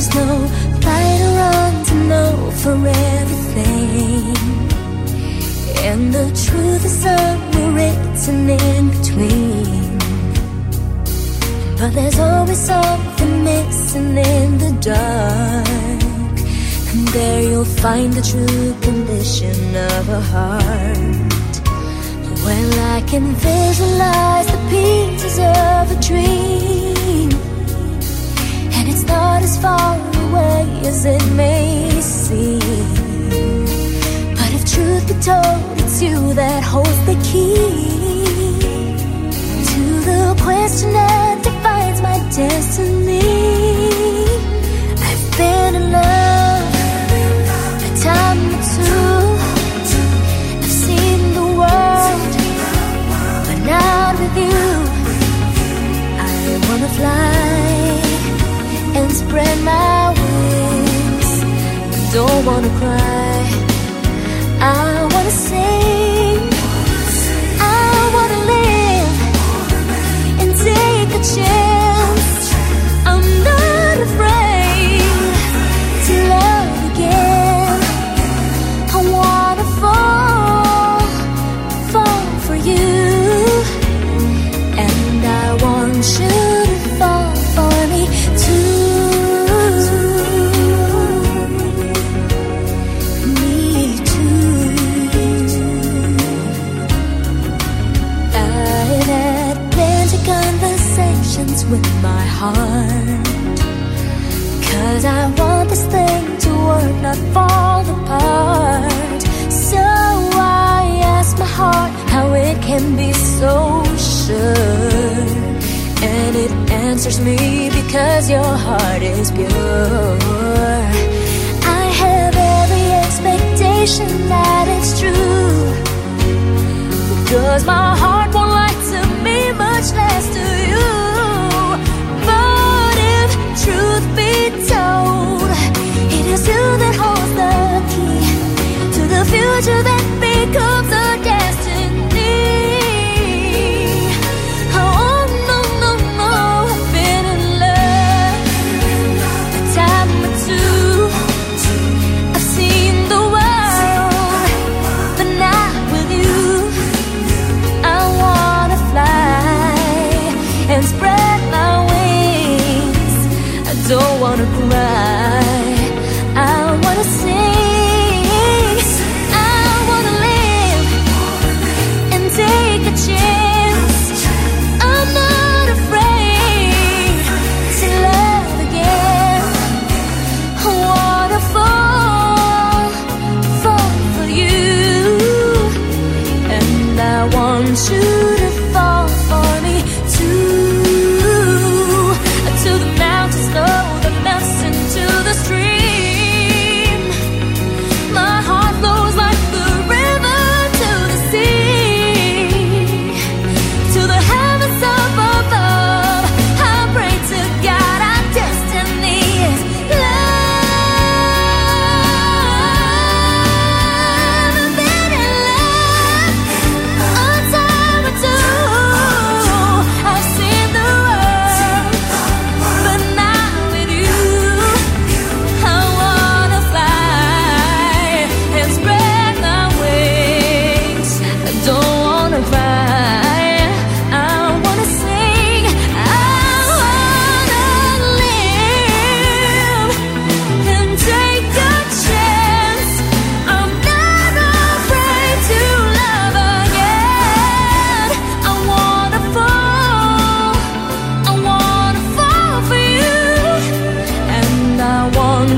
There's no right or wrong to know for everything. And the truth is somewhere written in between. But there's always something missing in the dark. And there you'll find the true condition of a heart. Well, I can visualize the pieces of a dream. And it's not as far as it may seem. But if truth be told, it's you that holds the key to the question that defines my destiny. I've been in love a time or two. I've seen the world, but not with you. I wanna fly and spread my. Don't wanna cry. I wanna sing. Conversations with my heart. Cause I want this thing to work, not fall apart. So I ask my heart how it can be so sure. And it answers me because your heart is pure. I have every expectation that it's true. Cause my heart wanna cry.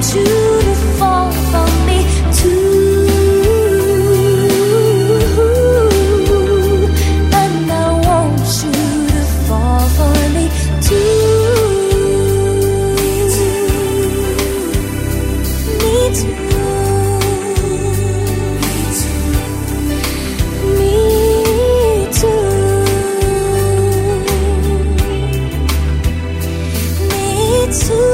to fall for me too. And I want you to fall for me too. Me too. Me too. too